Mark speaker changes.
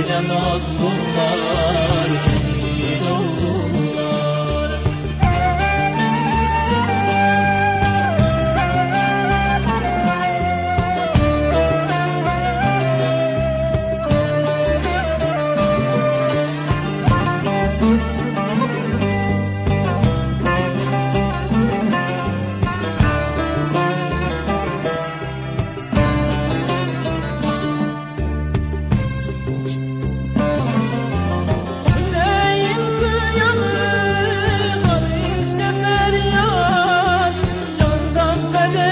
Speaker 1: ile nos bunlar. Ankara